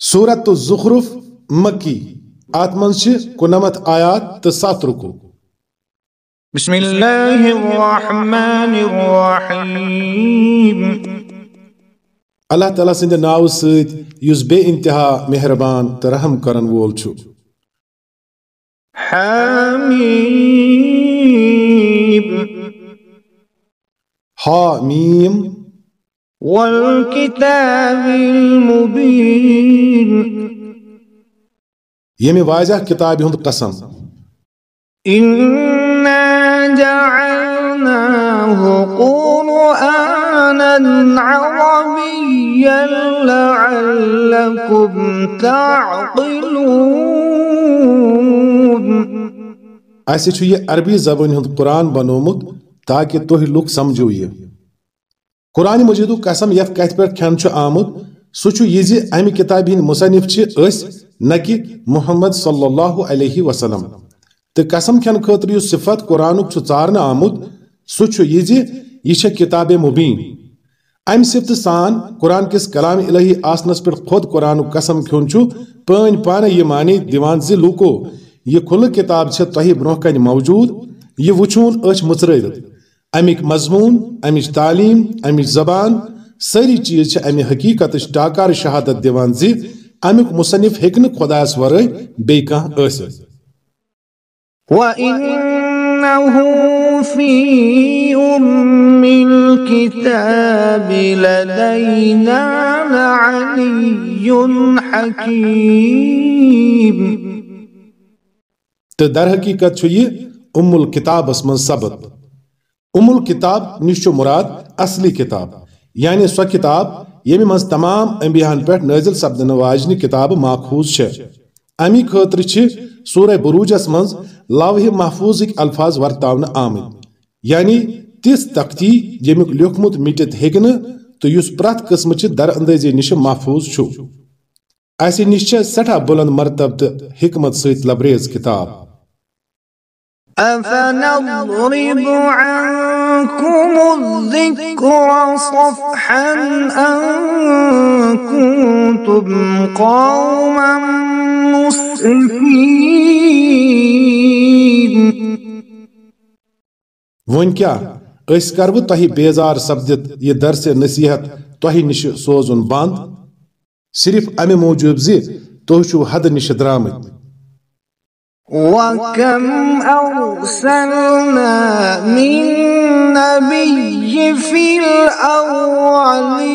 سورت الزخرف مکی ات من کنمت آیات تو ست رکو بسم اللہ الرحمن الرحیم۔ اللہ تعالیٰ سند ناو ست یس بے انتہا مہربان تو رحم کرن وول چھو حمیم ہا میم والکتاب المبین یمی واضح کتاب ہند قسم۔ انا جعلناه قرآنا عربيا لعلكم تعقلون. اسہ یہ عربی زبان ہند قرآن بنومت تاکہ تہ لوگ سمجھو یہ۔ قرآن مجید قسم یت کت پہ کھین چھ آمت سہ چھ یہ زِ امہ کتاب ہند مصنف چھ اس نہ کہ محمد صلی اللہ علیہ وسلم تو قسم کھین خاطر یس صفت قرآن چھ ژارنہ آمت سہ چھ یہ زِ یہ چھ کتاب مبین ام صفت سان قرآن کس کلام الہی آسنس پہ خود قرآن قسم کھیون چھ پٲنۍ پانہٕ یہ معنی دِوان زِ لوٗکو یہ کھلہٕ کتاب چھِ تۄہہِ برونٛہہ کنہِ موجوٗد یہ وٕچھوُن أچھ مٕژرٲوِتھ امیک مضمون امچ تعلیم امچ زبان ساری چیز امہ حقیقتچ ٹاکار شہادت دِوان زِ امیک مصنف ہیٚکہِ نہٕ خۄدایس ورٲے بیٚیہِ کانٛہہ ٲسِتھ وَإِنَّهُ فِي أُمِّ الْكِتَابِ لَدَيْنَا لَعَلِيٌّ حَكِيمٌ۔ تہٕ در حقیقت چھُ یہِ ام الکتابس منٛز سبق ام الکتاب نش مراد، اصلی کتاب۔ یعنی سۄ کتاب ییٚمہِ منٛز تمام انبیاہن پٮ۪ٹھ نٲزِل سپدن واجنہِ کتاب ماخوذ چھےٚ امی خٲطرٕ چھِ سورہ بروجس منٛز لوح محفوظٕکۍ الفاظ ورتاونہٕ آمٕتۍ یعنی تِژھ تختی ییٚمیُک لیوکھمُت مِٹِتھ ہیٚکہِ نہٕ تہٕ یُس پرٛٮ۪تھ قٕسمٕچہِ در اندٲزی نِش محفوظ چھُ اسہِ نِش چھےٚ سٮ۪ٹھاہ بُلند مرتب تہٕ حکمت سۭتۍ لبریز کتاب۔ أفنضرب عنكم الذكر صفحا أن كنتم قوما مسرفين وۄنۍ کیٛاہ أسۍ کر بہٕ تۄہہِ بیزار سپدِتھ یہِ درسِ نصیحت تۄہہِ نِش سوزُن بنٛد؟ صرف امہِ موٗجوٗب زِ تُہۍ چھِو حدٕ نِش درٛامٕتۍ وكم أرسلنا من نبي في الأولين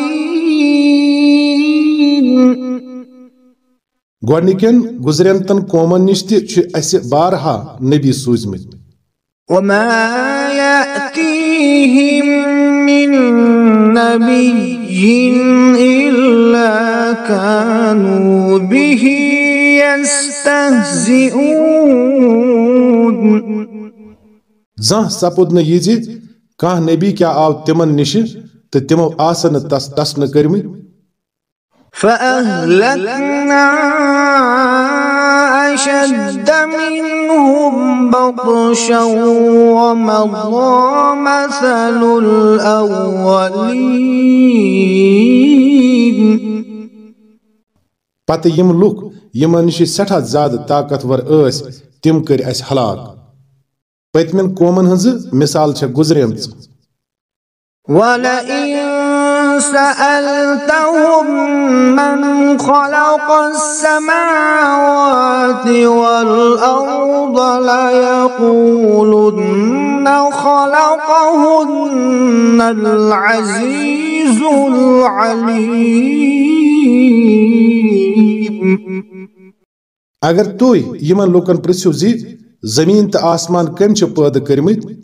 گۄڈنِکٮ۪ن گُزرٮ۪متن قومن نِش تہِ چھِ اَسہِ بارہا نبی سوٗزمٕتۍ۔ وما يأتيهم من نبي إلا كانوا به يستهزئون زانٛہہ سپُد نہٕ یہِ زِ کانٛہہ نبی کیٛاہ آو تِمن نِشہِ تہٕ تِمو آسن تس کٔرمٕتۍ۔ فأهلكنا أشد منهم بطشا ومضى مثل الأولين۔ پتہٕ یِم لُکھ یِمن نِش سٮ۪ٹھاہ زیادٕ طاقتور ٲسۍ تِم کٔرۍ اَسہِ ہلاک۔ پٔتمٮ۪ن قومن ہٕنٛزٕ مِثال چھےٚ گُزریمٕژ۔ ولئن سألتهم من خلق السماوات والأرض ليقولن خلقهن العزيز العليم اگر تُہۍ یِمن لوٗکن پرژھِو زِ زمیٖن تہٕ آسمان کٔمۍ چھِ پٲدٕ کٔرمٕتۍ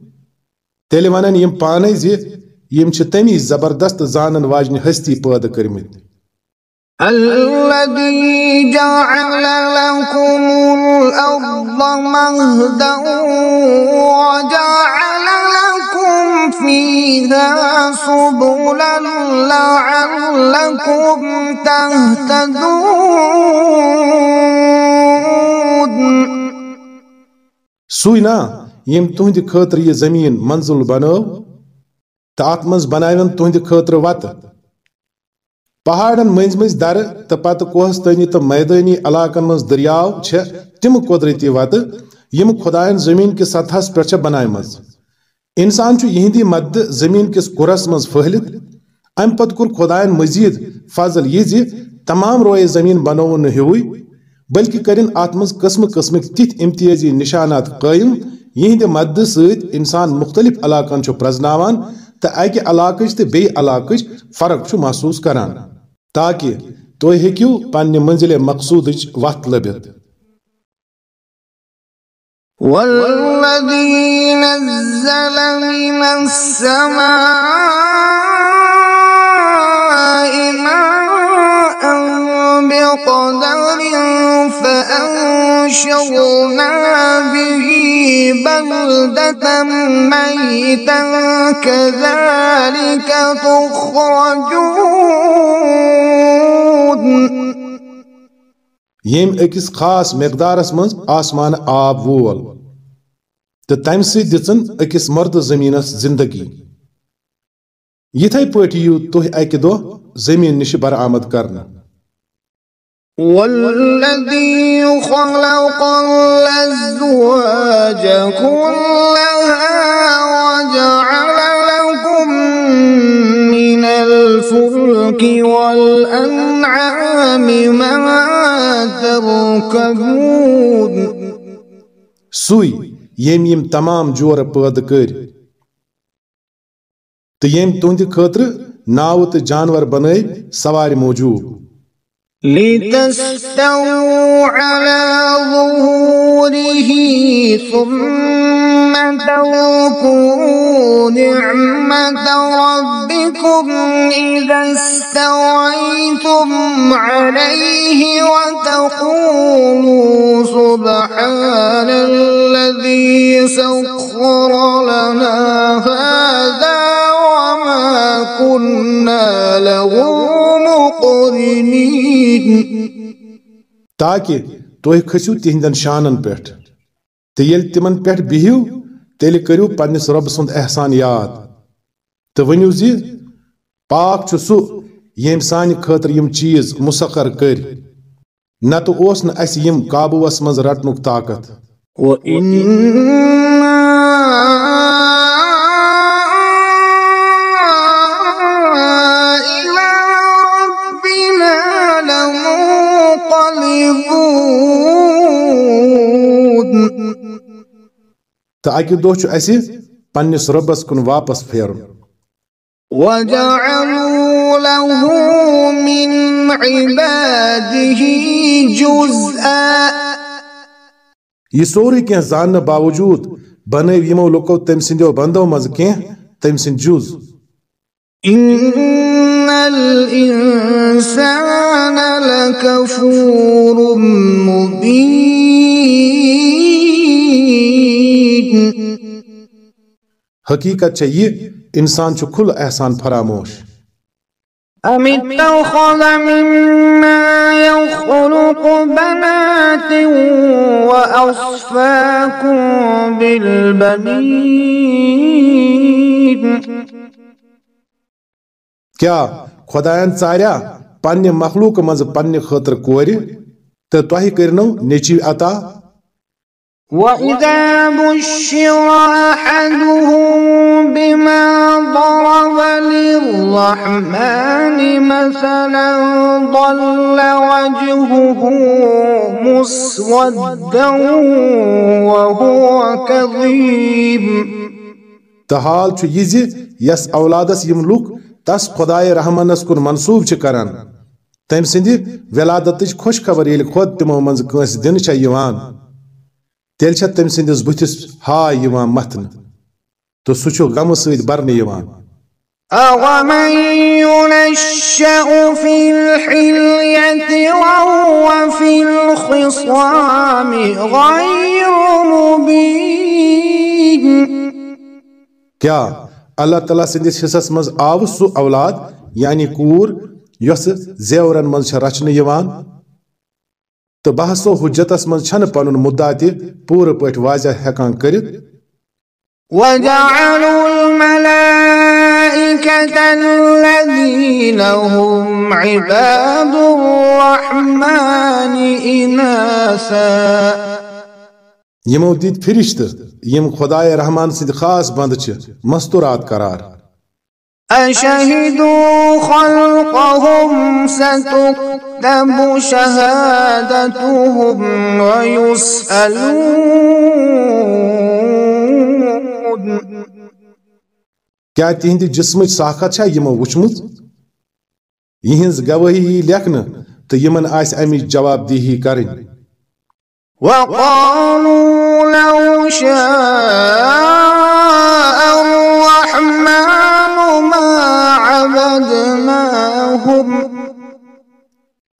تیٚلہِ ونن پانے زِ یِم چھِ تمی زبردست زانن واجنہِ ہستی پٲدٕ کٔرمٕتۍ الذي جعل لكم الأرض مهدا وجعل لكم فيها سبلا لعلكم تهتدون سُے نا یِم تُہنٛدِ خٲطرٕ یہِ زمیٖن منزل بنٲو تہٕ اتھ منٛز بناون تُہنٛدِ خٲطرٕ وتہٕ پہاڑن مز مز در تو پتہ کوہستانی تو میدانی علاقن مز دریاو چھ تم قدرتی وت یم خدائن زمین کس سطحس پہ بنائم انسان چھ یہندی مد زمین کس کرس مز پھہلت ام پتہ کور خدائن مزید فضل یہ زی تمام روئے زمین بنون ہوئی بلکہ کرن ات مز قسم قسمک تتھ امتیازی نشانات قائم یہند مد ست انسان مختلف علاقن چھ تو اکہ علاقچ تو بی علاقچ فرق محسوس کران۔ تاکہ تھی ہیکو پنہ منزل مقصود وت لبت والذي نزل من السماء ماء بقدر فأنشرنا به بلدة ميتا كذلك تخرجون. یم اکس خاص مقدارس من آسمان آب وول. تو تمہ سی دن اکس مرد زمینس زندگی یتھے پٲٹھۍ یِیو تُہۍ اکہ دۄہ زمین نش برآمد کرنہٕ والذي خلق الأزواج كلها وجعل لكم من الفلك والأنعام ما تركبون. سُے یم یم تمام جور پٲدٕ کٔرۍ، تہٕ یم تُہنٛدِ خٲطرٕ ناوٕ تہٕ جانور بنٲے سوارِ موٗجوٗب۔ لتستووا على ظهوره ثم تذكروا نعمة ربكم إذا استويتم عليه وتقولوا سبحان الذي سخر لنا هذا كنا له مقرنين. تاکہ تُہۍ کھسِو تِہنٛدٮ۪ن شانن پٮ۪ٹھ تہٕ ییٚلہِ تِمن پٮ۪ٹھ بِہِو تیٚلہِ کٔرِو پننِس رۄب سُنٛد احسان یاد۔ تہٕ ؤنِو زِ پاک چھُ سُہ ییٚمۍ سانہِ خٲطرٕ یِم چیٖز مُسخر کٔرۍ۔ نتہٕ اوس نہٕ اَسہِ یِم قابوٗوس منٛز رٹنُک طاقت۔ وإنا تہٕ اکہِ دۄہ چھُ اَسہِ پننِس رۄبس کُن واپس پھیرُن۔ وجعلوا له من عباده جزءا۔ یہ سورُے کینٛہہ زاننہٕ باوجوٗد بنٲو یِمو لُکو تٔمۍ سٕنٛدیو بنٛدو منٛزٕ کینٛہہ تٔمۍ سٕنٛدۍ جُز۔ إن الإنسان لكفور حقیقت چھےٚ یہِ انسان چھُ کھُلہٕ احسان فراموش۔ أم اتخذ مما يخلق بنات وأصفاكم بالبنين۔ کیٛاہ خۄدایَن ژاریا پننہِ مخلوق منٛزٕ پننہِ خٲطرٕ کورِ تہٕ تۄہہِ کٔرنو نیٚچوۍ عطا وإذا بشر أحدهم بما ضرب للرحمن مثلا ظل وجهه مسودا وهو كظيم تہٕ حال چھُ یہِ زِ یس اولادس یِم لُکھ تس خۄدایہِ رحمانس کُن منسوٗب چھِ کران۔ تٔمۍ سٕنٛدِ ولادتٕچ خۄش خبر ییٚلہِ خۄد تِمو منٛزٕ کٲنٛسہِ دِنہٕ چھےٚ یِوان۔ تیٚلہِ چھےٚ تٔمۍ سٕنٛدِس بٕتھِس ہاے یِوان متھنہٕ تہٕ سُہ چھُ غمہٕ سۭتۍ برنہٕ یِوان۔ أومن ينشأ في الحلية وهو في الخصام غير مبين۔ کیٛاہ اللہ تعالیٰ سٕنٛدِس حصس منٛز آو سُہ اولاد یعنی کوٗر یۄسہٕ زیورن منٛز چھےٚ رچھنہٕ یِوان تہٕ بحثو حجتس منٛز چھنہٕ پنُن مُدا تہِ پوٗرٕ پٲٹھۍ واضح ہٮ۪کان کٔرِتھ۔ وجعلوا الملائكة الذين هم عباد الرحمن إناثا۔ یمو دت فرشت یم خدای رحمان سند خاص بند چھ مستورات قرار۔ أشهدوا خلقهم ستكتب شهادتهم ويسألون کیا تہند جسم ساخت چھا یمو وچمت یہنز گواہی یی لیکھن تو یمن آس امچ جواب دیہی کرن۔ وقالوا لو شاء الرحمن ما عبدناهم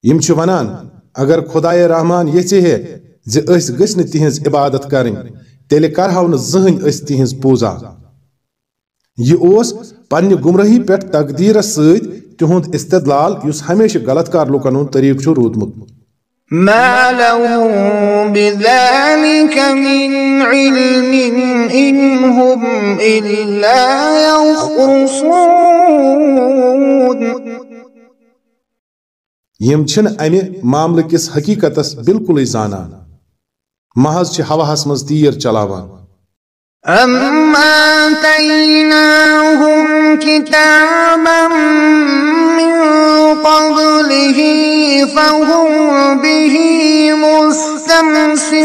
یم چھ ونان، اگر خدای رحمان یژھِ ہے، زِ أسۍ گٔژھۍ نہٕ تِہنٛز عبادت کرٕنۍ تیٚلہِ کرہو نہٕ زٕہٕنۍ أسۍ تِہنٛز پوٗزا۔ یہ اوس پننہِ گمرٲہی پٮ۪ٹھ تقدیرس سۭتۍ تِہُنٛد استدلال یُس ہمیشہ غلط کار لُکن ہُنٛد طریقہٕ چھُ روٗدمُت۔ ما لهم بذلك من علم إن هم إلا يخرصون۔ یم چھنہٕ امہِ معاملہٕ کِس حقیقتس بالکلٕے زانان۔ محض چھِ ہواہس منٛز تیٖر چلاوان۔ أم آتيناهم كتابا من قبله فهم به مستمسكون۔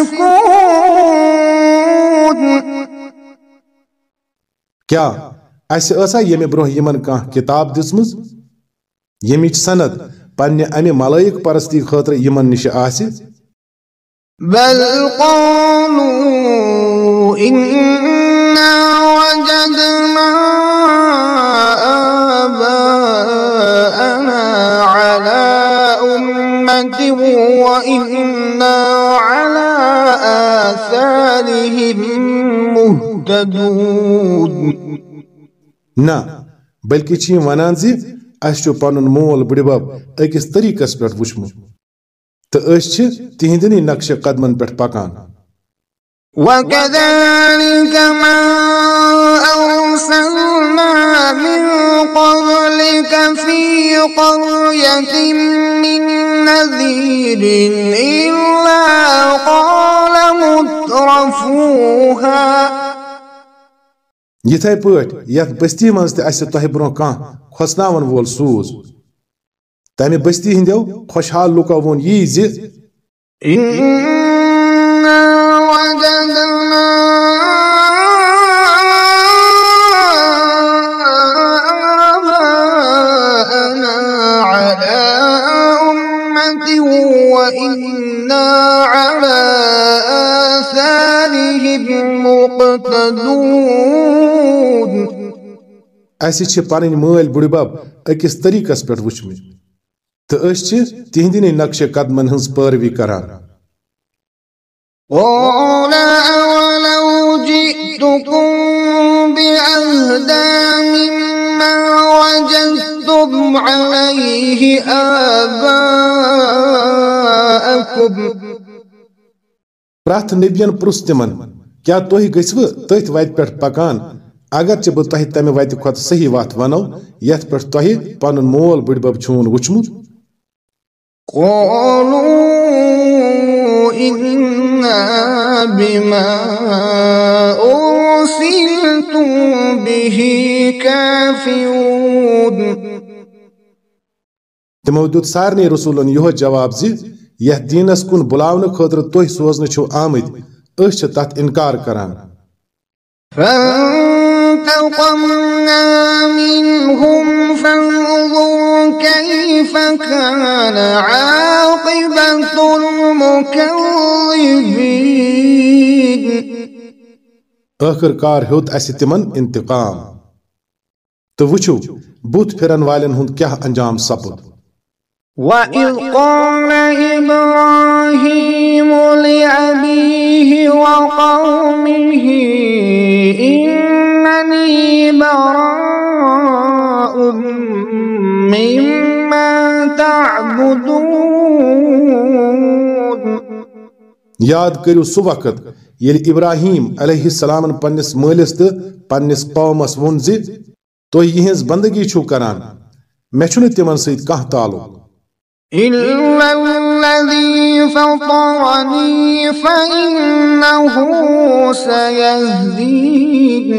کیا اسہِ ٲسا ییٚمہِ برونٛہہ یِمن کانٛہہ کِتاب دِژمٕژ ییٚمِچ سند۔ پننہِ امہِ ملٲیک پرستی خٲطرٕ یِمن نِش آسہِ بل قالوا إنا وجدنا آباءنا على أمة وإنا على آثارهم مهتدون. نہ بلکہ چھ یم ونان زِ اسہِ چھُ پنُن مول بٕڈِبب أکِس طریٖقس پٮ۪ٹھ وٕچھمُت تہٕ أسۍ چھِ تِہنٛدنٕے نقشہِ قدمن پٮ۪ٹھ پکان۔ وكذلك ما أرسلنا من قبلك في قرية من نذير إلا قال مترفوها یتھے پٲٹھۍ یتھ بستی منٛز تہِ اسہِ تۄہہِ برونٛہہ کانٛہہ کھۄژناوَن وول سوٗز تمہِ بستی ہٕنٛدیو خۄشحال لُکو ووٚن یی زِ اسہِ چھِ پنٕنۍ مٲلۍ بُڈِبب أکِس طریٖقس پٮ۪ٹھ وٕچھمٕتۍ تہٕ أسۍ چھِ تِہنٛدنٕے نقشہِ قدمن ہٕنٛز پٲروی کران۔ عليه آباءكم پرٛٮ۪تھ نبین پرُژھ تِمن کیٛاہ تُہۍ گٔژھوٕ تٔتھۍ وتہِ پکان؟ اگرچہِ بہٕ تۄہہِ تمہِ وتہِ کھۄتہٕ صحیح وتھ ونو یتھ پٮ۪ٹھ تۄہہِ پنُن مول بٕڈِبب چھُون وٕچھمُت۔ قالوا إنا بما أرسلتم به كافرون. تِمو دیُت سارنٕے رسوٗلن یِہوے جواب زِ یتھ دیٖنس کُن بُلاونہٕ خٲطرٕ تُہۍ سوزنہٕ چھِو أسۍ چھِ تتھ اِنکار کران۔ فانتقمنا منهم فانظر كيف كان عاقبة المكذبين ٲخٕر کار ہیوٚت اسہِ تِمن انتقام۔ تہٕ وٕچھِو بُتھ پھِرن والٮ۪ن ہُنٛد کیٛاہ انجام سپُد۔ وإذ قال إبراهيم لأبيه وقومه إنني براء مما تعبدون. یاد کٔرِو سُہ وقت ییٚلہِ ابراہیم علیہ السلامن پننِس مٲلِس تہٕ پننِس قومس ووٚن زِ تو یہنز بندگی چھو کران میں چھنے تمن سید کہاں تعلق۔ إلا الذي فطرني فإنه سيهدين.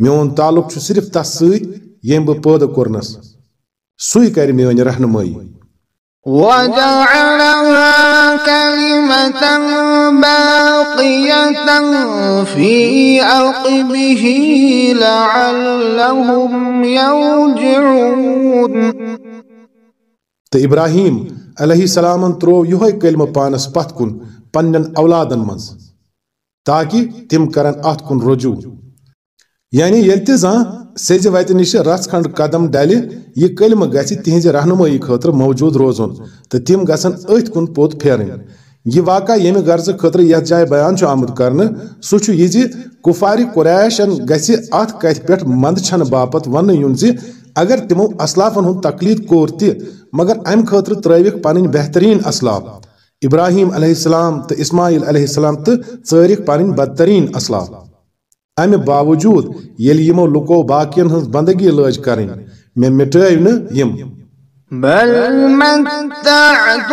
میون تعلق صرف تس یم بہ پٲدٕ کوٚرنس سُے کرِ میٲنۍ رہنمٲیی وجعلها كلمة باقية في عقبه لعلهم يرجعون. تو ابراہیم علیہ السلام ترو یہ کلمہ پانس پت کن پنن اولادن مز تاکہ تم کرن ات کن رجوع یعنی یل تہ زان سیز وتہ نش رس کھنڈ قدم ڈلہ، یہ کلمہ گژھِ تہنز رہنمائی خاطر موجود روزن تو تم گژھن ات کن پوت پھیرن یہ واقعہ یم غرض خاطر یتھ جائے بیان چھ آمد کرنے سہ چھ یہ کفار قریشن گژھِ ات کتھ پٮ۪ٹھ مند چھن باپت ون یُن زِ اگر تمو اسلافن ہند تقلید کور تہ، مگر ام خاطر ترٲوِکھ پنٕنۍ بہترین اسلاف ابراہیم علیہ السلام تو اسماعیل علیہ السلام تو ژٲرِکھ پنٕنۍ بدترین اسلاف امہ باوجود یل یمو لکو باقین ہٕنٛز بندگی لٲج کریں میں مٹائیو نا یم بل متعت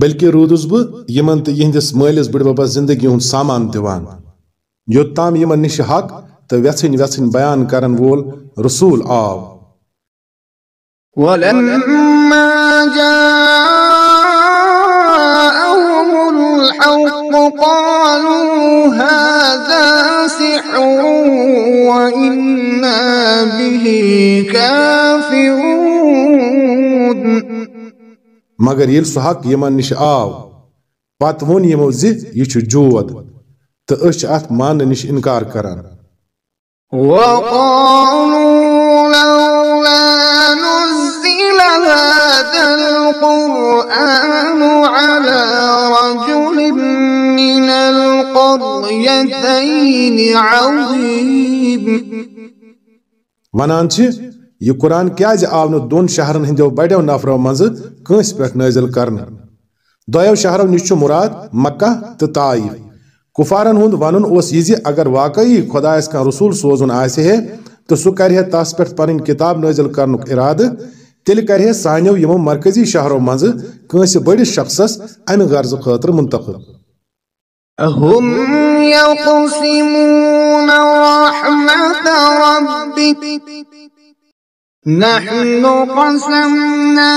بلکہ روٗدُس بہٕ یِمن تہٕ یِہنٛدِس مٲلِس بٕڈببس زندگی ہُنٛد سامان دِوان۔ یوٚتام یِمن نِش حق تہٕ ویژھٕنۍ ویژھٕنۍ بیان کرن وول رسول آو۔ ولما جاءهم الحق قالوا هذا سحر وإنا به كافرون۔ مگر ییٚلہِ سُہ حق یِمن نِش آو پتہٕ ووٚن یِمو زِ یہِ جود أسۍ چھِ اتھ ماننہٕ نِش انکار کران۔ وقالوا لولا نزل هذا القرآن على رجل من القريتين عظيم. ونان چھِ یہِ قرآن کیازِ آو نہٕ دۄن شہرن ہٕنٛدیو بڑیو نفرو منٛزٕ کٲنٛسہِ پٮ۪ٹھ نٲزِل کرنہٕ؟ دۄیو شہرو نِش مراد مکہ تہٕ طائف۔ کفارن ہُنٛد ونُن اوس یہِ اگر واقعی خۄدایس کانٛہہ رسول سوزُن آسہِ ہے، تہٕ سُہ کرِ ہے تس پٮ۪ٹھ پنٕنۍ کِتاب نٲزِل کرنُک اِرادٕ، تیٚلہِ کرِ ہے سانیو یِمو مرکزی شہرو منٛزٕ کٲنٛسہِ بٔڑِس شخصس امہِ غرضہٕ خٲطرٕ منتخب۔ هم يقسمون رحمة ربك نحن قسمنا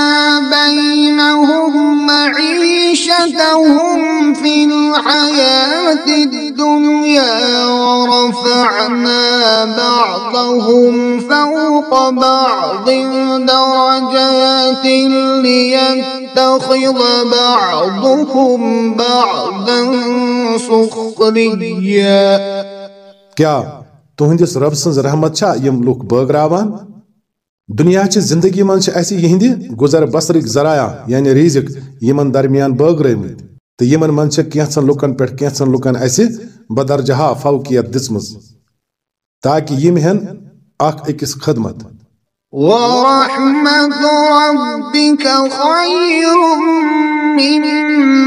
بينهم معيشتهم في الحياة الدنيا ورفعنا بعضهم فوق بعض درجات ليتخذ بعضهم بعضا سخريا. کیا؟ تہنٛدِس رب سٕنٛز رحمت چھا یِم لُکھ دنیا چہِ زندگی منٛز چھِ اَسہِ یِہنٛدِ گُزر بسرٕکۍ ذرایع یعنی ریزِک یِمن درمیان بٲگرٲومٕتۍ تہٕ یِمن منٛز چھِ کینٛژن لُکن پٮ۪ٹھ کینٛژن لُکن اَسہِ بدرجہا فوقیت دِژمٕژ تاکہِ یِم ہٮ۪ن اکھ أکِس خدمت ورحمة ربك خير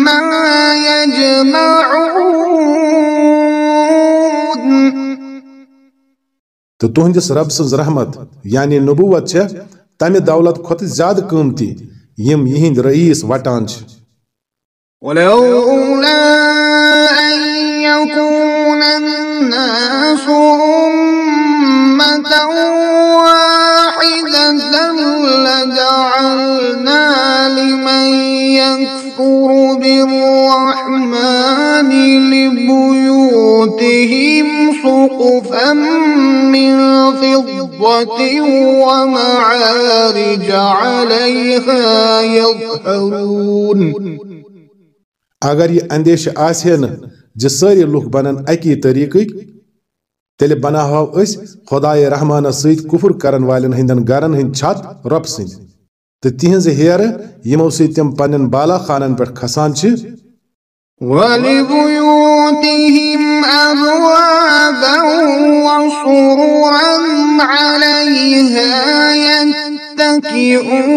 مما يجمعون تہٕ تُہنٛدِس رب سٕنٛز رحمت یعنی نبوت چھےٚ تمہِ دولت کھۄتہٕ زیادٕ قۭمتی، یِم یِہنٛدۍ رئیس وٹان چھِ۔ يكون الناس واحدة لجعلنا لمن يكفر بالرحمن لبيوتهم سقفا من فضة ومعارج عليها يظهرون. اگر یہِ اندیشہِ آسہِ ہے نہٕ زِ سٲری لُکھ بنن اکی طریقٕکۍ تیٚلہِ بناوہو أسۍ خۄدایہِ رحمانس سۭتۍ کُفر کرن والٮ۪ن ہٕنٛدٮ۪ن گرن ہٕنٛدۍ چھت رۄب سٕنٛدۍ تہٕ تِہنٛزِ ہیرٕ یِمو سۭتۍ تِم پننٮ۪ن بالا خانن پٮ۪ٹھ کھسان چھِ ولبيوتهم أبوابا وسررا عليها يتكئون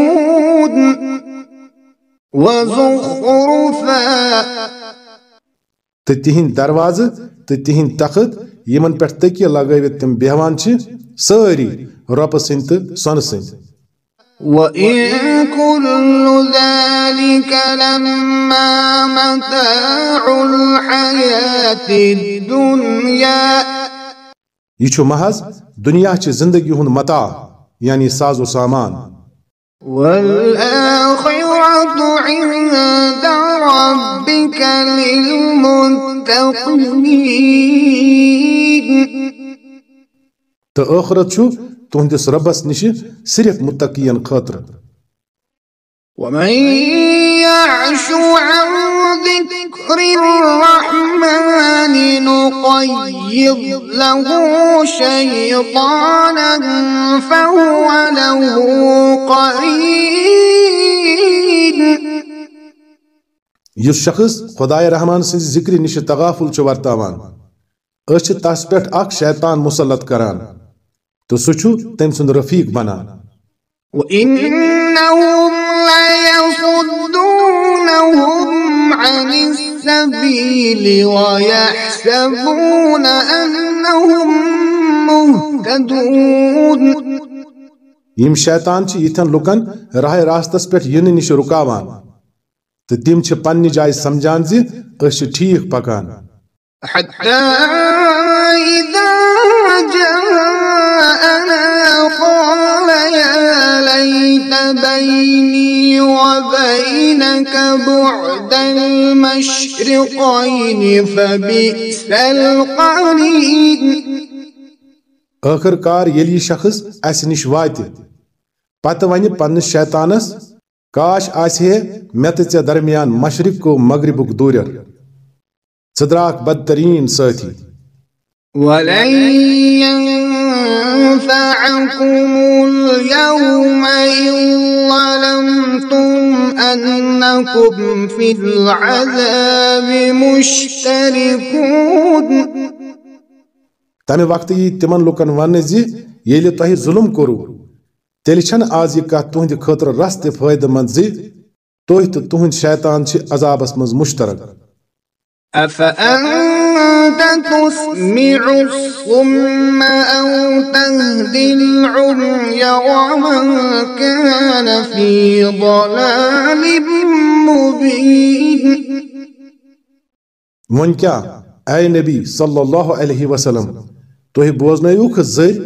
وزخرفا. تو تہند دروازہ تو تہند تخت یمن پہ تکیہ لگوت تم بیہوان چھ ساری رۄپہٕ سٕنٛدۍ تہٕ سۄنہٕ سٕنٛدۍ وإن كل ذلك لما متاع الحياة الدنيا یہ چھُ محض دنیا چہِ زندگی ہُنٛد متا یعنی ساز و سامان۔ والآخرة عند ربك للمتقين تو ٲخرت چھُ تُہنٛدِس رۄبس نِش صرف متقین خٲطرٕ ومن يعش عن ذكر الرحمن نقيض له شيطانا فهو له قرين۔ یُس شخص خدایہ رحمان سٕنٛزِ ذِکرِ نِش تغافُل چھُ ورتاوان۔ أسۍ چھِ تس پٮ۪ٹھ اکھ شیطان مُسلط کران۔ تہٕ سُہ چھُ تٔمۍ سُنٛد رفیٖق بنان وإنهم ليصدونهم عن السبيل ويحسبون أنهم مهتدون۔ یِم شیطان چھِ یِتھٮ۪ن لُکن راہ راستس پٮ۪ٹھ یِنہٕ نِش رُکاوان۔ تہٕ تِم چھِ پننہِ جایہِ سمجھان زِ أسۍ چھِ ٹھیٖک پکان۔ حتى بعد المشرقين فبئس القرين ٲخٕر کار ییٚلہِ یہِ شخص اَسہِ نِش واتہِ. پتہٕ وَنہِ پننِس شیطانس کاش آسہِ ہے مےٚ تہٕ ژےٚ درمیان مشرق و مغربُک دوٗریر ژٕ درٛاکھ بدتریٖن سٲتھی. ولن ينفعكم اليوم إن ظلمتم أنكم في العذاب مشتركون. تمہِ وقتہٕ یی تِمن لُکن وننہٕ زِ ییٚلہِ تۄہہِ ظُلم کوٚروٕ تیٚلہِ چھنہٕ آز یہِ کتھ تُہنٛدِ خٲطرٕ رس تہِ فٲیدٕ منٛد زِ تُہۍ تہٕ تُہنٛدۍ شیطان چھِ عذابس منٛز مُشترک. أفأنت تسمع الصم أو تهدي العمي ومن كان في ضلال مبين؟ ون کیا اے نبی صلی اللہ علیہ وسلم تہ بوزنیوکھ زر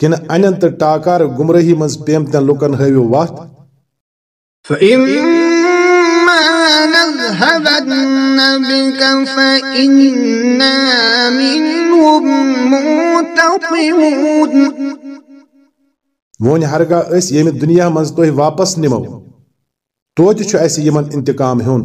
کن انن تہ ٹاکار گمرہی منٛز پیمتن لوکن ہیو وات؟ فإن نذهبن بك فإنا منهم منتقمون وۄنۍ ہرگاہ أسۍ ییٚمہِ دُنیا منٛز تُہۍ واپس نِمو۔ توتہِ چھُ اَسہِ یِمن انتقام ہیوٚن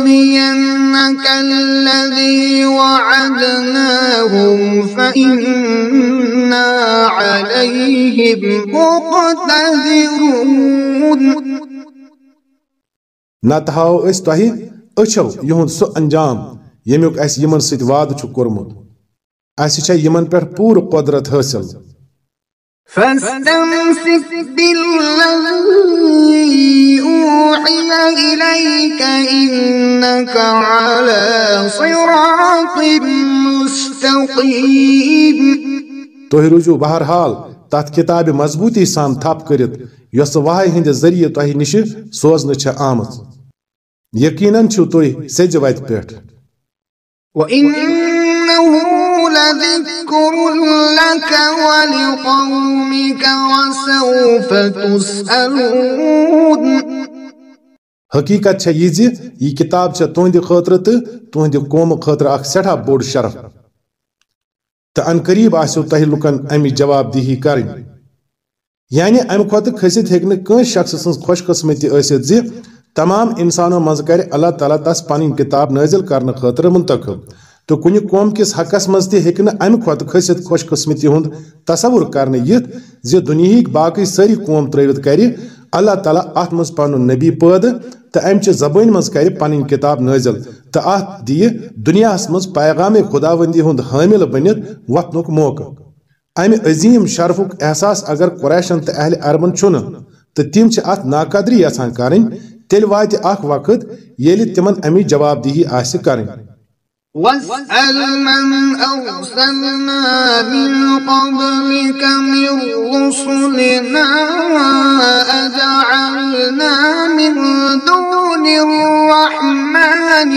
نرينك الذي وعدناهم فإنا عليهم مقتدرون. نتہٕ ہاو أسۍ تۄہہِ أچھو یِہُنٛد سُہ انجام ییٚمیُک اَسہِ یِمن سۭتۍ وعدٕ چھُ کوٚرمُت۔ اَسہِ چھےٚ یِمن پٮ۪ٹھ پوٗرٕ قۄدرت حٲصِل۔ فاستمسك بالذي أوحي إليك إنك على صراط مستقيم۔ تُہۍ روٗزِو بہرحال تتھ کِتابہِ مضبوٗطی سان تھپ کٔرِتھ یۄس وحے ہٕنٛدِ ذٔریعہٕ سیٚزِ وتہِ پٮ۪ٹھ۔ وإنه لذكر لك ولقومك وسوف تسألون۔ حقیقت یہِ یہِ کِتاب تُہنٛدِ خٲطرٕ تہٕ تُہنٛدِ قومہٕ خٲطرٕ اکھ سٮ۪ٹھاہ بوٚڑ شرف۔ تہٕ ان قریٖب آسیو تۄہہِ لُکن امِچ جواب دہی کرٕنۍ۔ یعنی امہِ کھۄتہٕ کھٔسِتھ ہیٚکہِ نہٕ کٲنٛسہِ شخصہٕ سٕنٛز خۄش قٕسمتی تمام انسانو منٛزٕ کرِ اللہ تعالیٰ تس پنٕنۍ کِتاب نٲزِل کرنہٕ خٲطرٕ منتخب۔ تہٕ کُنہِ قوم کِس حقس منٛز تہِ ہیٚکہِ نہٕ امہِ کھۄتہٕ کھٔسِتھ خۄش قٕسمتی ہُنٛد تصور کرنہٕ یِتھ زِ دُنیہٕکۍ باقٕے سٲری قوم ترٲوِتھ کرِ اللہ تعالیٰ اتھ منٛز پنُن نبی پٲدٕ تو امچہ زبان مز کر پن کتاب نازل تو ات دی دنیا مز پیغام خداوندی ہند حامل بنت وتنک موقع امہ عظیم شرفک احساس اگر قریشن تو اہل عربن چھن تو تم ات ناقدری یژھان کریں تیل وات اخ وقت یل تمن امی جواب دہی آس کریں واسأل من أرسلنا من قبلك من رسلنا أجعلنا من دون الرحمن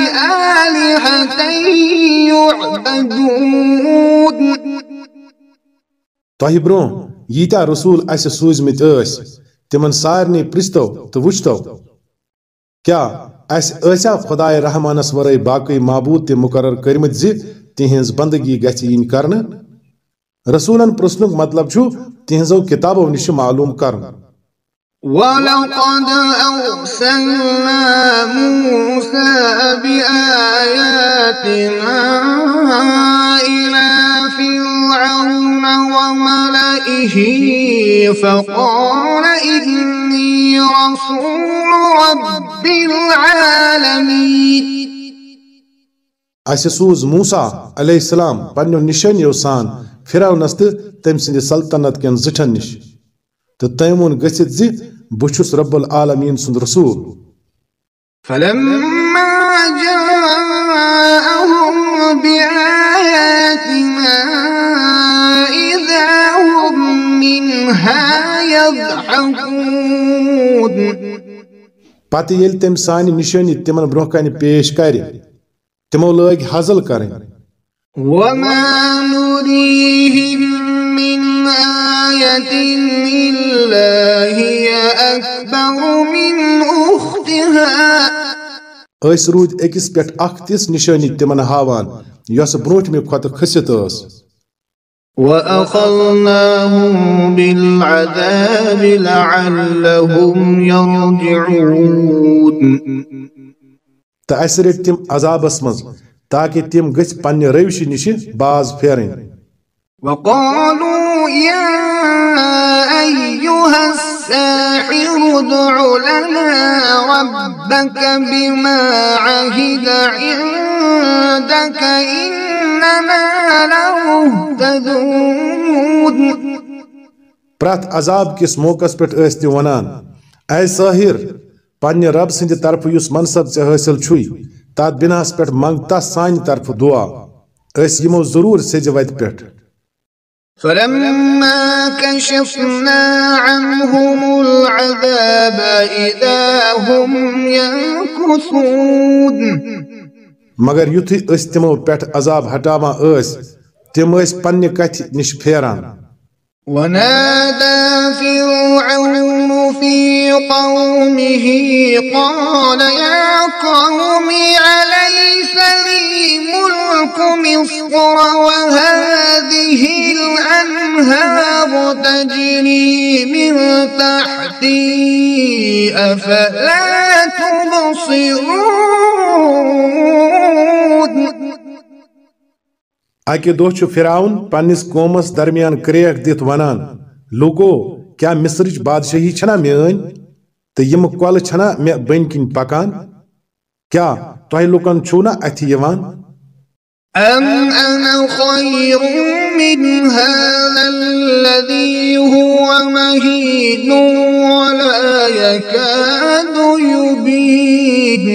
آلهة يعبدون؟ تۄہہِ برٛونٛہہ ییٖتیٛاہ رسوٗل اَسہِ سوٗزمٕتۍ ٲسۍ تِمن سارنٕے پرٛژھتو تہٕ وٕچھتو کیٛاہ اس ایسا خدای رحمانس ورائے باقی معبود تے مقرر کرمت زی تہنز بندگی گژھِ ین کرن رسولن پرسنک مطلب چھو تہنزو کتابو نش معلوم کرن وَلَقَدْ أَرْسَلْنَا مُوسَى بِآيَاتِنَا إِلَى فِرْعَوْنَ وَمَلَئِهِ فَقَالَ إِنِّي رَسُولُ رَبِّ الْعَالَمِينَ اسہِ سوٗز موسا علیہ السلام پننیو نشانیو سان فرعونس تہٕ تٔمۍ سٕنٛدِ سلطنت کٮ۪ن زِٹھن نِش۔ تہٕ تٔمۍ ووٚن گٔژھِتھ زِ بہٕ چھُس رب العالمیٖن سُنٛد رسوٗل۔ فلما جاءهم بآياتنا پتہٕ ییٚلہِ تٔمۍ سانہِ نِشٲنی تِمن برٛونٛہہ کنہِ پیش کرِ تِمو لٲگۍ حضل کرٕنۍ۔ وما نريهم من آية إلا هي أكبر من أختها. أکِس پٮ۪ٹھ اکھ تِژھ نِشٲنی تِمن ہاوان یۄس برٛونٛٹھمہِ کھۄتہٕ کھٔسِتھ ٲس۔ وأخذناهم بالعذاب لعلهم يرجعون. تأسرت تم عذاب اسمز تاكي تم گس پن روش نشي باز فيرين وقالوا يا أيها الساحر ادع لنا ربك بما عهد عندك إن إننا لمهتدون پرٛٮ۪تھ عذاب کِس موقعس پٮ۪ٹھ ٲسۍ تِم ونان، اے سٲحِر پننہِ رب سٕنٛدِ طرفہٕ یُس منصب ژےٚ حٲصِل چھُے، تتھ بِناہس پٮ۪ٹھ منٛگ تس سانہِ طرفہٕ دعا۔ أسۍ یِمو ضروٗر سیٚزِ وتہِ پٮ۪ٹھ. فلما كشفنا عنهم العذاب إذا هم ينكثون. مگر یُتھُے أسۍ تِمو پٮ۪ٹھ عذاب ہٹاوان ٲسۍ تِم ٲسۍ پننہِ کتھِ نِش پھیران۔ ونادى فرعون في قومه قال يا قوم أليس لي ملك مصر وهذه الأنهار تجري من تحتي أفلا تبصرون اکہِ دۄہ چھُ فراون پننِس قومس درمیان کریک دِتھ ونان لوٗکو کیٛاہ مصرٕچ بادشٲہی چھنا میٲنۍ تہٕ یِم کۄلہٕ چھنا مےٚ بٔنۍ کِنۍ پکان؟ کیٛاہ تۄہہِ لُکن چھُو نا اَتھِ یِوان؟ أم أنا خير من هذا الذي هو مهين ولا يكاد يبين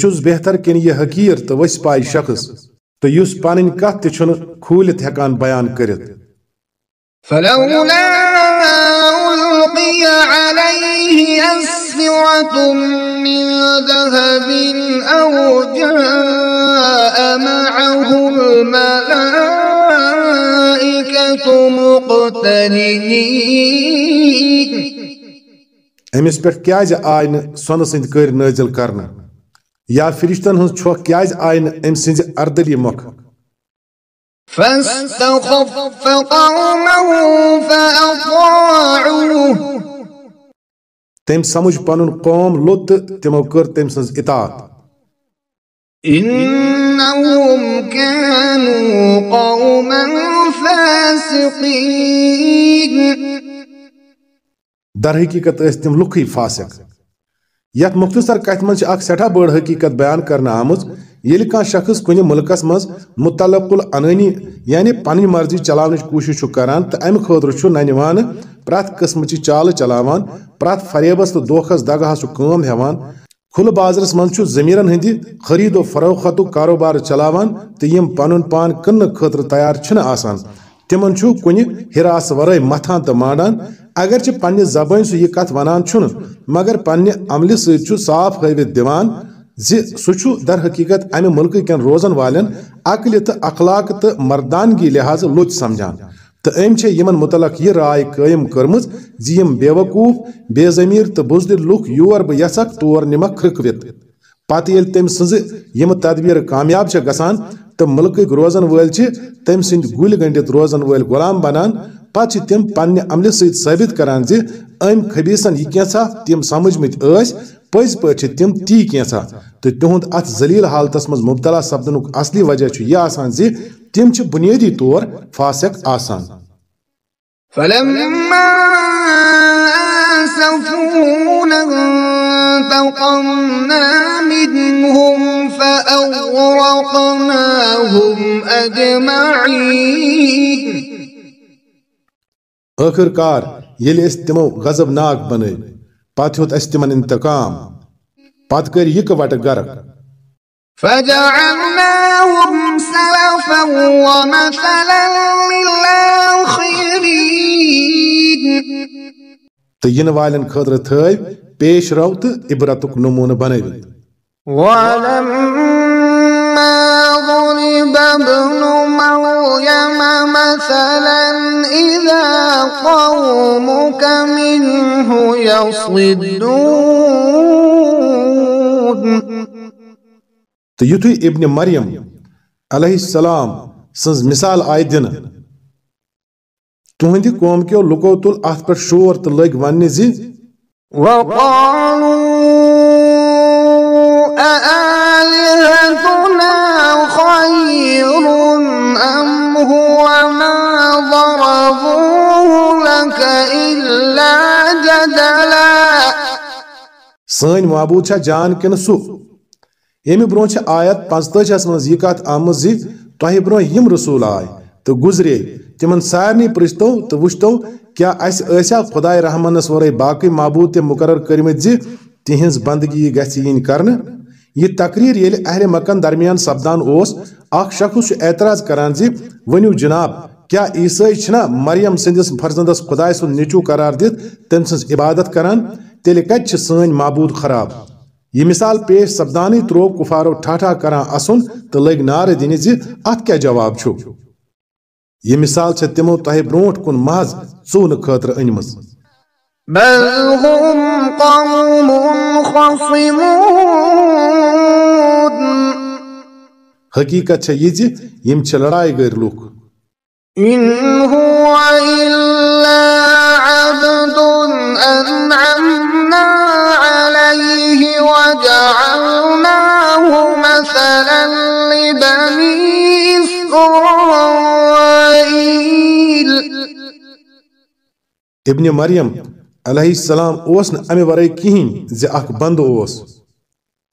چھُس بہتر کِنہٕ یہِ حقیٖر تہٕ ؤسۍ پاے شخص۔ تہٕ یُس پنٕنۍ کتھ تہِ چھُنہٕ کھوٗلِتھ ہٮ۪کان بیان کٔرِتھ۔ فلولا ألقي عليه أسورة من ذهب أو جاء معه الملائكة مقترنين۔ أمِس پٮ۪ٹھ کیٛازِ آے نہٕ سۄنہٕ سٕنٛدۍ کٔرۍ نٲزِل کرنہٕ؟ یا فرشتن ہٕنٛز چھۄکھ کیٛازِ نہٕ أمۍ سٕنٛزِ اردلی مۄکھ فاستخف قومه فأطاعوه تٔمۍ سمجھ پنُن قوم لوٚت تِمو کٔر تٔمۍ سٕنٛز اطاعت إنهم كانوا قوما فاسقين در حقیقت ٲسۍ تِم لُکھٕے فاسق یت مختصر کت من سٹھا بڑ حقیقت بیان کرنا آمز یل کان شخص کن ملکس مز متعلق العنانی یعنی پنہ مرضی چلاونچ کوشش کران تو امہ خاطر ننوان پرت قسم چی چال چلاوان پرت فریبس تو دوکھس دگہس کام ہیوان۔ کھل بازرس من زمیرن ہند خرید و فروخت کاروبار چلاوان تو یم پن پان کن خاطر تیار چھنا آسان۔ تمن کن ہراس ورائے متھان تو مانڈان۔ اگرچہ پنہ زبان سہ یہ کت ونان چھن مگر پنہ عملہ ست صاف ہاوت دیوان زی سہ در حقیقت امہ ملک کن روزن والن عقل تو اخلاق تو مردانگی لحاظ لوچ سمجھان۔ تو ام یمن متعلق یہ رائے قائم کرمز زی یم بے وقوف، بے ضمیر تو بزدل لوک یور بہ یسک تور نمک کھرکوت پتہ یل تم سز یم تدبیر کامیاب چھ گسان تو ملک روزن ول تم سند گل گنڈت روزن ول غلام بنان۔ پتہ تم پنہ عمل ست ثابت کران زی ام خبیصن یہ کیسا؟ تم سمجھ مت اس پز پہ تم تی کیسا؟ تو تہند ات ذلیل حالتس مز مبتلا سپدنک اصلی وجہ یہ آسان زی تم چھ بنیادی طور فاسق آسان۔ فلما آسفونا انتقمنا منهم فأغرقناهم أجمعين آخر کار یل اس تمو غضب ناک بنائی پات ہوت اس تمن انتقام۔ پات کر یک وٹ گرک۔ فجعلناهم سلفا ومثلا للآخرين۔ تو ین والن خاطر تھاو پیش رو تو عبرتک نمونہ بنائیت ولما ضرب ابن مريم مثلا إذا قومك منه يصدون تو یتھوی ابن مریم علیہ السلام سنز مثال آئی دن تہند قوم کیو لکو تل ات پہ شور تو لگ ون زی سن معبود جان کن سہ؟ یم برو آیت پانچتس من یہ کت آم زی تہ برو یم رسول آئے تہٕ گُزرے۔ تمن سارنٕے پرٛژھتو تہٕ وٕچھتو کیٛاہ اَسہِ ٲسیا خۄداے رحمانس ورٲے باقٕے معبوٗد تہِ مُقرر کٔرمٕتۍ زِ تِہنٛز بندگی گژھِ یِنۍ کرنہٕ؟ یہ تقریر ییٚلہِ اہلِ مکن درمیان سپدان اوس، اکھ شخص اعتراض کران زِ جناب، کیا عیسائی چھنا مریم سندس فرزندس خدائے سُنٛد نیٚچوٗ قرار دِتھ تٔمۍ سٕنٛز عبادت کران؟ تیٚلہِ کتہِ چھِ سٲنۍ معبوٗد خراب؟ یہ مثال پیش سپدانٕے تروو کفارو ٹھاٹھا کران اسُن تہٕ لٔگۍ نعرٕ دِنہِ زِ اتھ کیٛاہ جواب چھُ؟ یہ مثال چھے تمو تۄہہِ برونٛٹھ کُن محض ژوٗنہٕ خٲطرٕ أنمٕژ بل هم قوم خصمون حقیقت چھے یہ زِ یِم چھِ لڑائی گٔرۍ لُکھ إن هو إلا ابن مریم علیہ السلام اوس نہٕ امہِ ورٲے کِہیٖنۍ زِ اکھ بند اوس۔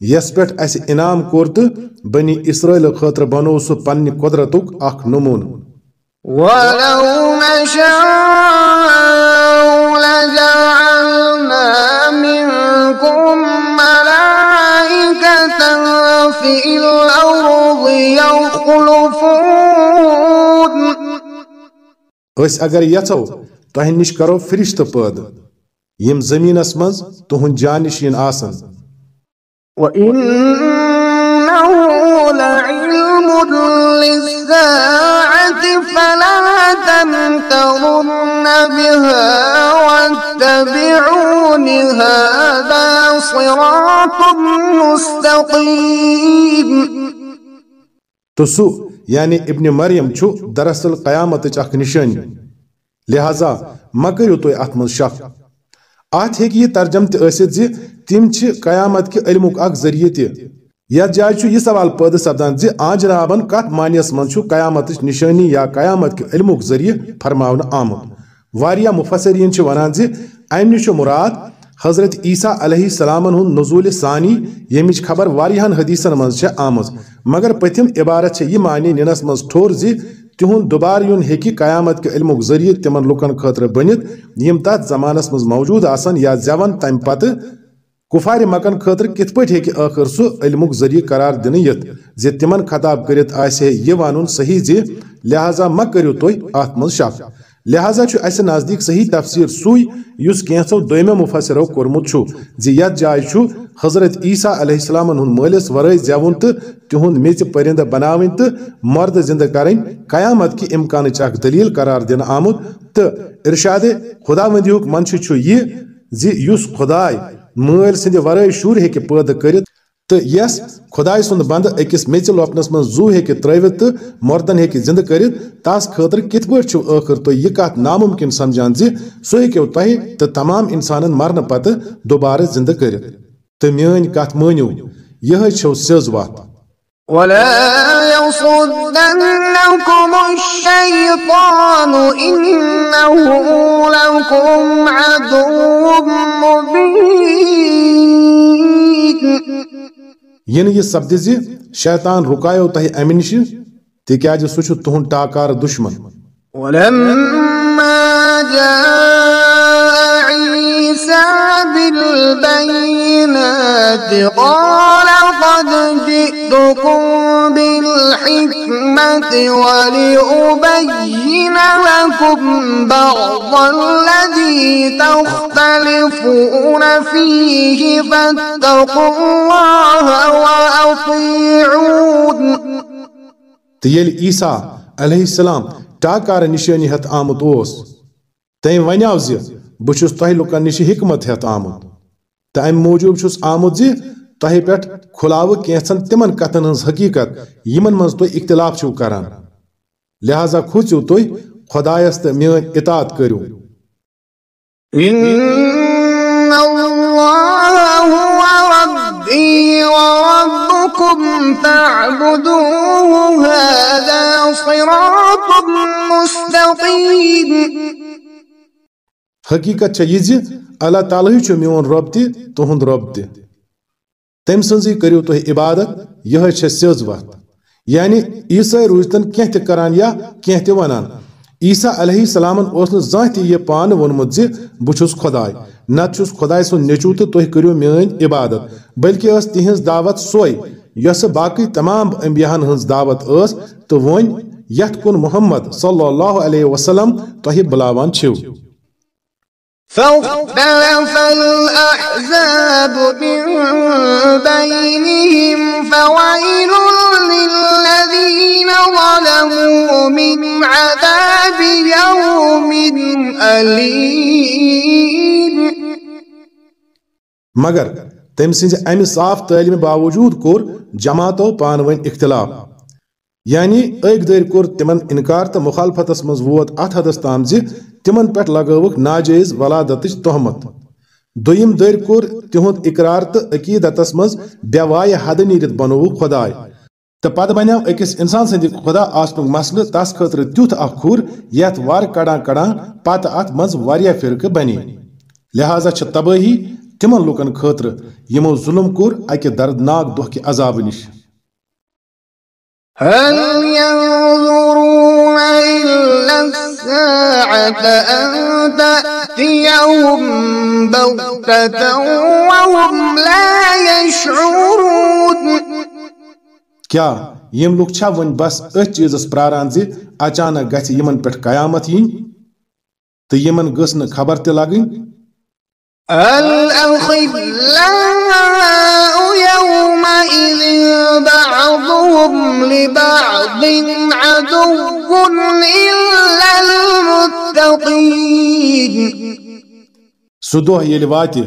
یس پٮ۪ٹھ اَسہِ انعام کوٚر تہٕ بنی اسرائیل خٲطرٕ بنوو سُہ ولو نشاء لجعلنا منكم ملائكة في الأرض يخلفون أسۍ اگر یژھو تہن نش کرو فرشتہ پید یم زمینس مز تہن جانشین آسن۔ وإنه لعلم للساعة فلا تمترن بها واتبعون هذا صراط مستقيم۔ تسو يعني ابن مريم شو درس القيامة تشاك نشاني لہذا مہ کٔرِو تُہۍ اتھ منٛز شک۔ اتھ ہیٚکہِ یہِ ترجم تہِ ٲسِتھ زِ تِم چھِ قیامت کہِ علمُک اکھ ذٔریعہٕ تہِ۔ یتھ جایہِ چھُ یہِ سوال پٲدٕ سپدان زِ آ جنابن کتھ معنیس منٛز چھُ قیامتٕچ نِشٲنی یا قیامت کہِ علمُک ذٔریعہٕ فرماونہٕ آمُت۔ واریاہ مُفسریٖن چھِ ونان زِ امہِ نِش چھُ حضرت عیسیٰ علیہ السلام ہن نزول ثانی یمچ خبر واریہن حدیثن من سے آمز مگر پتم عبارت یہ معنی ننس مز ٹھور زی تہد دوبار یون ہیکی قیامت کے علمک ذریعہ تمن لکن خاطر بنت یم تات زمانس مز موجود آسن یا زیون تم پتہ کفار مکن خاطر کت پہ ہیکہ آخر سہ علمک ذریعہ قرار دن یت زی تمن خطاب کرت آسے یہ وانن صحیح زی لہذا مہ کرو تھی ات مز شک۔ لہذا چھ اس نزدیک صحیح تفسیر سوئی یس کینسو دویمہ مفسرو کورمت چھو زی یت جائے چھو حضرت عیسیٰ علیہ السلام ہن مالس ورائے زیون تو تہند میچ پرندہ بناون تو مرد زندہ کریں قیامت کی امکان اخ دلیل قرار دن آمد تو ارشاد خدا وندیوک منش چھو یہ زی یس خدائے مل سند ورائے شر ہیکہ پید کرت تو یس خدائے سند بند اکس میچ لوپنس من زو ہیکہ تروت تو مردن ہیکہ زندہ کرت تاس خاطر کت پہ چھو آخر تو یہ کت ناممکن سمجھان زی سو ہیکو تہ تو تمام انسانن مرن پتہ دوبارہ زندہ کرت تو میٲنۍ کت مٲنِو، یہے چھو سیز وات ولا يصدنكم الشيطان إنه لكم عدو مبين ین یہ سپد زی شیطان رکایو تہ امہ نش تکیاز سہ چھ تہن ٹاکار دشمن۔ ولما جاء عيسى بالبينات قال قد لكم بعض الذي تختلفون فيه فاتقوا الله وأطيعون تو یل عیسیٰ علیہ السلام ٹاکار نشانی ہت آمت اوس۔ تم ونیو زی بہس تہ لکن نش حکمت ہت آمت تو ام موجوب چھس آمت زی تہ پہ کھلاو کینچن تمن کتن ہز حقیقت، یمن من تھی اختلاف چھو کران لہذا کھوچو تھی خدایس تو میون اطاعت کرو۔ إن الله هو ربي وربكم فاعبدوه هذا صراط مستقيم۔ حقیقت چھ یہ زی اللہ تعالیٰ چھ میون رب تہ تہند رب تہ۔ تم سنزی کریو تہ عبادت یہ چھ سیز وت یعنی عیسائی روزتن کینہ تہ کران یا کینہ تہ ونان عیسیٰ علیہ السلام اس نے زانہ تہ یہ پان ونمت زی بہ چھس خدائے نت چھس خدائے سن نیچو تہ تہ کریو میون عبادت، بلکہ اس تہنز دعوت سوئی یس باقی تمام انبیاءن ہنز دعوت اس تو ون یت کن محمد صلی اللہ علیہ وسلم تہ بلاوان چھو۔ فاختلف الأحزاب من بينهم فويل للذين ظلموا من عذاب يوم أليم. مگر تم سنز امہ صاف تعلیم باوجود کور جماعتو پان ون اختلاف۔ یعنی اک دیر کور تمن انکار تو مخالفتس مز ووت ات حدس تام زی تمن پٹ لگوک ناجائز ولادتچ تہمت۔ دویم دیر کور تہند اقرار تو عقیدتس مز بیوائے حد نیرت بنوک خدائے۔ تو پتہ بنیو أکس انسان سند خدا آسنک مسئلہ تس خاطر تیوت اخ یت وار کڑان کڑان پتہ ات مز واریاہ فرقہ بنی۔ لہذا چھ تباہی تمن لوکن خاطر یمو ظلم کور اکہ دردناک دہ کہ عذاب نش۔ هل ينظرون إلا الساعة أن تأتيهم بغتة وهم لا يشعرون؟ کیا یم لوگ چھا ون بس اتھ چیزس پراران زی؟ اچانک گژھِ یمن پٮ۪ٹھ قیامت یِنۍ تہٕ یمن گٔژھ نہٕ خبر تہِ لگٕنۍ يومئذ بعضهم لبعض عدو إلا المتقين. ییٚلہِ واتہِ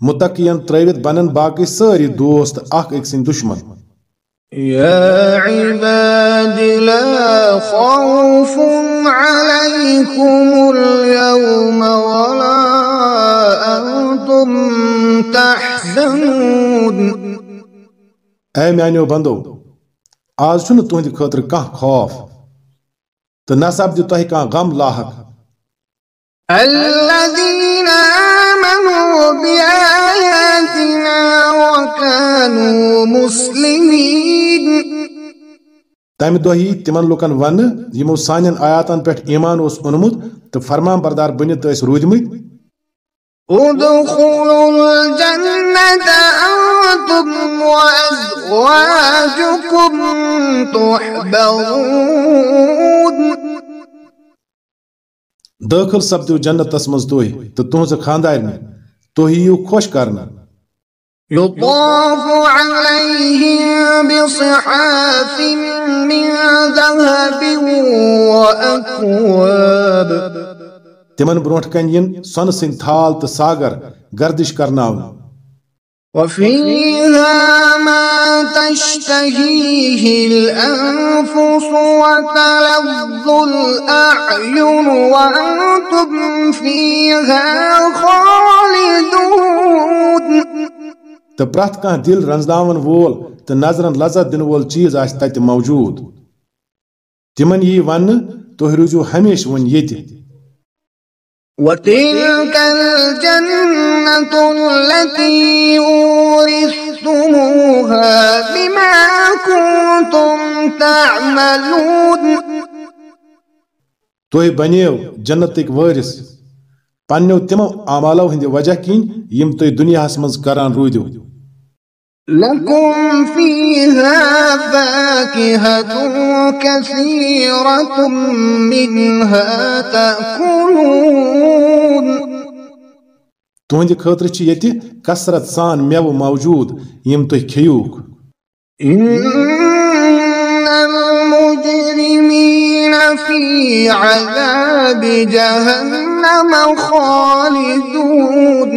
متقین ترٲوِتھ بنن باقٕے سٲری دوست أکۍ سٕنٛدۍ دُشمن. يا عباد لا خوف عليكم اليوم ولا أنتم تحزنون. اے میانیو بندو آز چھُنہٕ تُہنٛدِ خٲطرٕ کانٛہہ خوف تہٕ نہ سپدِ تۄہہِ کانٛہہ غم لاحق الذين آمنوا بآياتنا وكانوا مسلمين. تمہ دہ یی تمن لکن ون یمو سانین آیاتن پہ ایمان اس اونمت تو فرمان بردار بنت اس رودمت ادخلوا الجنة أنتم وأزواجكم تحبرون. داخل سپدو جنتس مز تھی تو تہذ خاندارنہ تھی یو خوش کرنا۔ يطاف عليهم بصحاف من ذهب وأكواب تمن برونٹ کن ین سن سن تھال تو ساگر گردش وفيها ما تشتهيه الأنفس وتلظ الأعين وأنتم فيها خالدون۔ تو پرت کان دل رنزداون وول تو نظرن لذت دن وول چیز آس تت موجود۔ تمن یہ ون تہ روزو ہمیشہ ون یہ وتلك الجنة التي أورثتموها بما كنتم تعملون. تھی بنیو جنتک وارث پنو تمو اعمالو ہند وجہ کن یم تھی دنیا مز کران رودو لكم فيها فاكهة كثيرة منها تأكلون. تہند خاطر چھ یتی کثرت سان میو موجود یم تھی کھیوک إن المجرمين في عذاب جهنم خالدون.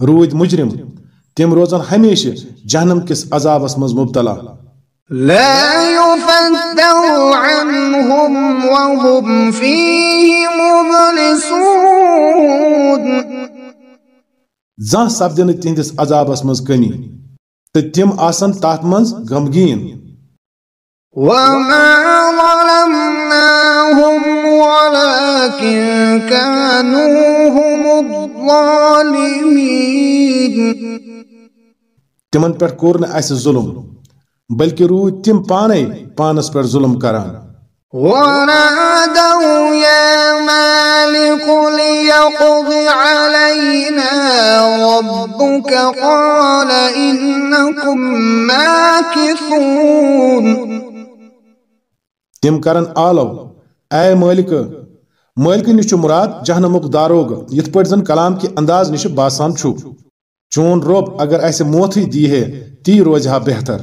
رود مجرم تم روزن ہمیشہ جہنم کس عذابس مز مبتلا۔ لا يفتر عنهم وهم فيه مبلسون۔ زان سپدن تہندس عذابس مز کمی۔ تو تم آسن تات مز غمگین۔ وما ظلمناهم ولكن كانوا هم الظالمين۔ تمن پہ کور اس ظلم بلکہ رود تم پانے پانس پہ ظلم کران۔ ونادوا يا مالك ليقض علينا ربك قال إنكم ماكثون۔ تم کرن آلو اے مالک مالک نش مراد جہنمک داروگ یت پہ زن کلام کی انداز نش باسان چھو چون رب اگر ایسے موت ہی دی ہے تی روز ہا بہتر۔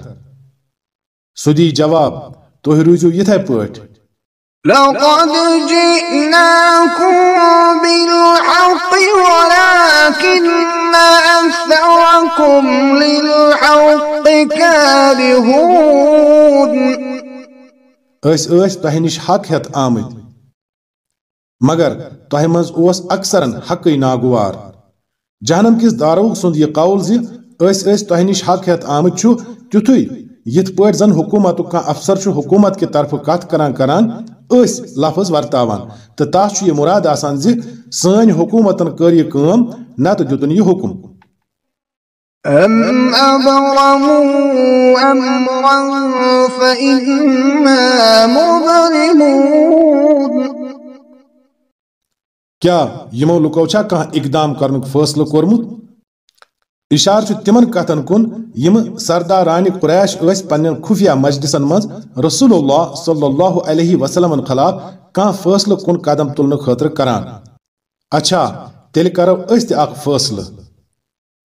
سدی جواب تو روزو یتھے پٹ لقد جئناكم بالحق ولكن أكثركم للحق كارهون اس اس تہ نش حق ہت آمت مگر تہ مز اوس اکثرن حقی ناگوار۔ جہنم کس داروغ سند یہ قول زی اس اس تہ نش حق ہت آمت چھو تیتھے یت پٹ زن حکومت کا افسر چھو حکومت کے طرف کت کران کران اس لفظ ورتاوان۔ تو تاس چھو یہ مراد آسان زی سن حکومتن کر یہ کام نہ تو دیتن یہ حکم۔ أم أبرموا أمرا فإنا مبرمون کیا یمو لکو چھا کہاں اقدام کرنک فیصلہ کورمت؟ اشار چھ تمن کتن کن یم سرداران قریش اس پنن خفیہ مجلسن مز رسول اللہ صلی اللہ علیہ وسلم خلاف کان فیصلہ کن قدم تلن خاطر کران۔ اچھا تیل کرو اس تہ اخ فیصلہ۔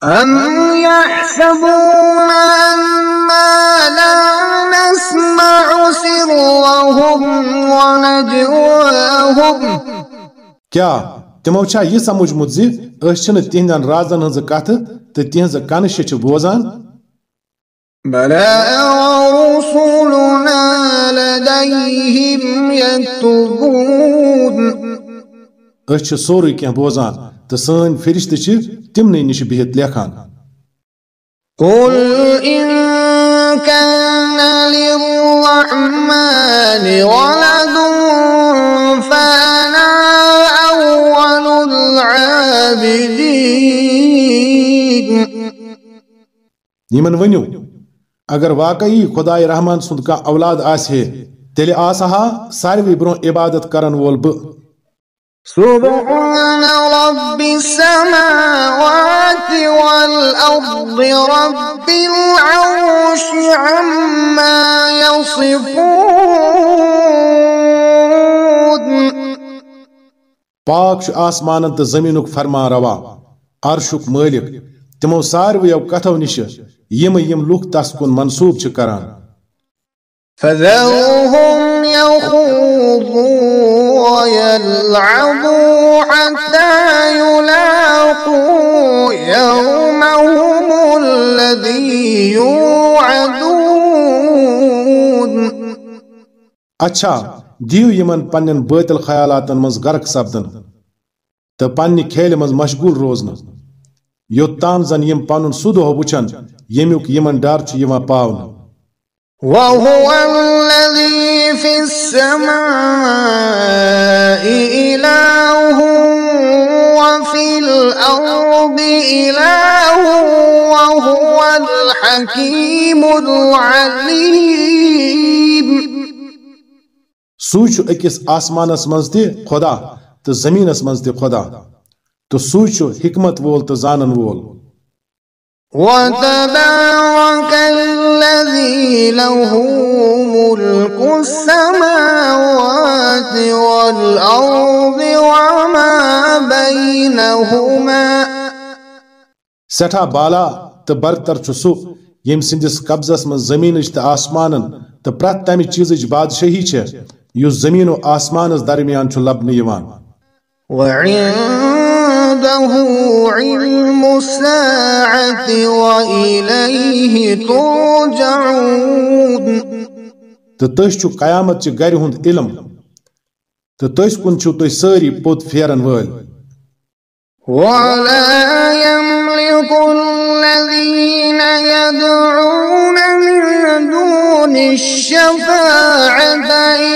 أم يحسبون أنا لا نسمع سرهم ونجواهم کیا تمو چھا یہ سمجھمت زی اس چھن تہندن رازن ہنز کتھ تو تہنز کنش چھ بوزان بلى رسلنا لديهم يكتبون اس چھ کینٛہہ بوزان تو سٲنۍ فرشتہٕ چھِ تمنٕے نِش بِہِتھ لیکھان قل إن كان للرحمن ولد یمن ونیو اگر واقعی خدای رحمان سند کا اولاد آس ہے آسے تیلے آسہا ساروی برو عبادت کرن وول ب سبحان رب السماوات والأرض رب العرش عما يصفون. پاک آسمان تو زمینک فرما روا عرشک مالک تمو سارویو کتھو نش یم یم لوک تس کن منسوب چھ کران۔ فذرهم يخوضوا ويلعبوا حتى يلاقوا يومهم الذي يوعدون۔ اچھا دیو یمن پنن باطل خیالاتن مز غرق سپدن تو پنہ کھیل مز مشغول روزن. یوتام زن یم پنن سو دہ وچھن یمیک یمن ڈر چھ یوان وهو الذي في السماء إله وفي الأرض إله وهو الحكيم العليم. سوی چھ أکس آسمانس منز تہ خدا تو زمینس منز تہ خدا۔ تو سوی چھ حکمت وول تو زانن وول۔ وتبارك الذي له ملك السماوات والأرض وما بينهما سٹھا بالا تو برتر چھ سو یم سندس قبضس من زمینچ تو آسمانن تو پرت تمہ چیزچ بادشاہی چھ یس زمین و آسمانس درمیان چھ لبنہ یوان وعنده علم الساعة وإليه ترجعون. تو تس چھ قیامت چہ گر ہند علم تو تس کن چھ تھی ساری پوت پھیرن ول ولا يملك الذين يدعون الشفاعة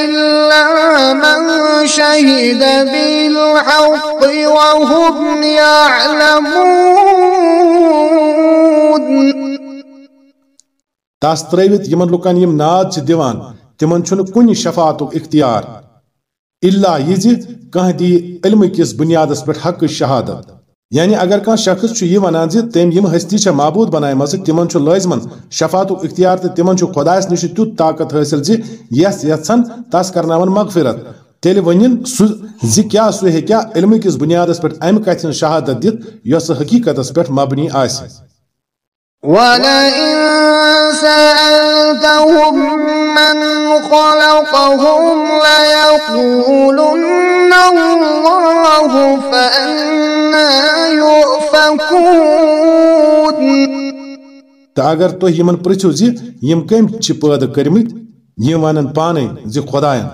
إلا من شهد بالحق وهم يعلمون. تس تروت یمن لکن یم ناد چھ دیوان تمن چھن کن شفاعتک اختیار إلا یہ زِ کانٛہہ دی علم کس بنیادس پٮ۪ٹھ حق شہادت یعنی اگر کانٛہہ شخص چھُ یہ ونان زِ تٔمۍ یم ہستی چھےٚ معبوٗد بنایمژٕ، تمن چھُ لٲزمن شفاعتُک اختیار تہٕ تمن چھُ خۄدایس نِش تیُتھ طاقت حٲصِل زِ یس یژھن تس کرناون مغفرت۔ تیٚلہِ ؤنِن سُہ زِ کیٛاہ سُہ ہیٚکیٛا علمہٕ کِس بنیادس پٮ۪ٹھ امہِ کتھِ ہٕنٛز شہادت دِتھ یۄس حقیٖقتس پٮ۪ٹھ مبنی آسہِ۔ ولئن سألتهم من خلقهم ليقولن الله فأنا يؤفكون تہٕ اگر تُہۍ یِمن پرژھِو زِ یِم کٔمۍ چھِ پٲدٕ کٔرمٕتۍ یِم ونن پانے زِ خۄدایَن۔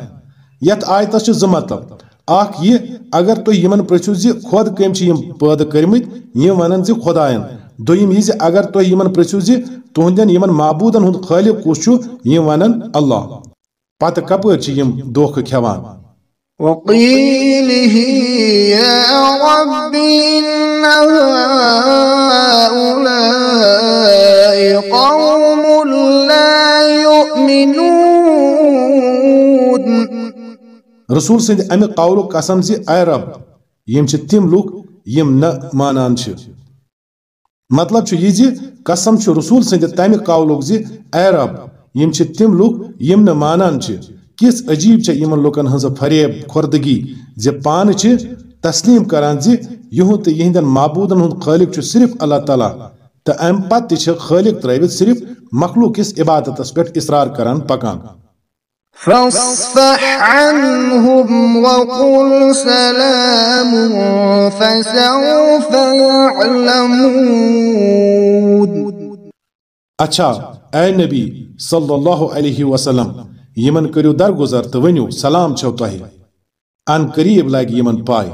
یتھ آیتس چھِ زٕ مطلب۔ اکھ یہِ، اگر تُہۍ یِمن پرژھِو زِ خۄد کٔمۍ چھِ یِم پٲدٕ کٔرمٕتۍ یِم ونن زِ خۄدایَن۔ دوٚیِم یہِ زِ اگر تُہۍ یِمن پرژھِو زِ تُہنٛدٮ۪ن یِمن معبوٗدن ہُنٛد خٲلق کُس چھُ، یِم ونن اللہ۔ پتہٕ کپٲرۍ چھِ یِم دھوکہٕ کھٮ۪وان۔ وقيله يا رب إن هؤلاء قوم لا يؤمنون. رسول سٕنٛدِ امہِ قولُک قسم زِ اے رب، یِم چھِ تِم لُکھ یِم نہٕ مانان چھِ۔ مطلب چھُ یہِ زِ قسم چھُ رسول سٕنٛدِ تمہِ قولُک زِ اے رب، یِم چھِ تِم لُکھ یِم نہٕ مانان چھِ۔ کِژھ عجیب چھےٚ یِمن لُکن ہٕنٛز فریب خوردگی زِ پانہٕ چھِ تسلیٖم کران زِ یِہُنٛد تہٕ یِہنٛدٮ۪ن معبوٗدن ہُنٛد خٲلق چھُ صرف اللہ تعالیٰ تہٕ امہِ پتہٕ تہِ چھِ خٲلق ترٲوِتھ صرف مخلوق کِس عبادتس پٮ۪ٹھ اصرار کران پکان۔ فاصفح عنهم وقل سلام فسوف يعلمون. اچھا اے نبی صلی اللہ علیہ وسلم یمن کریو درگزر تو ونیو سلام چھو تۄہہِ ان قریب لگ یمن پائے